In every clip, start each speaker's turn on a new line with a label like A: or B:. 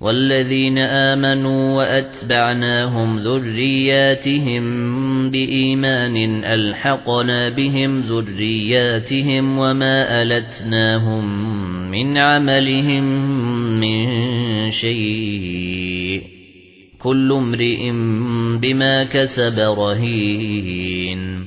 A: وَالَّذِينَ آمَنُوا وَأَتْبَعْنَاهُمْ ذُرِّيَّاتِهِم بِإِيمَانٍ أَلْحَقْنَا بِهِمْ ذُرِّيَّاتِهِمْ وَمَا أَلَتْنَاهُم مِّنْ عَمَلِهِم مِّن شَيْءٍ كُلُّ امْرِئٍ بِمَا كَسَبَ رَهِينٌ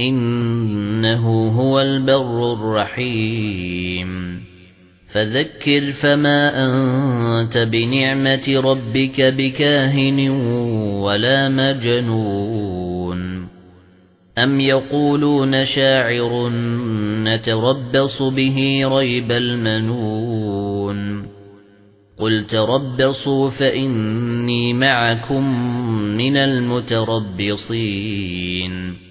A: إِنَّهُ هُوَ الْبَرُّ الرَّحِيمُ. فَذَكِّرْ فَمَا أَنْتَ بِنِعْمَةِ رَبِّكَ بِكَاهِنٍ وَلَا مَجْنُونٍ. أَمْ يَقُولُونَ شَاعِرٌ نَتَرَبَّصُ بِهِ رَيْبَ الْمَنُونِ. قُلْ تَرَبَّصُوا فَإِنِّي مَعَكُمْ مِنَ الْمُتَرَبِّصِينَ.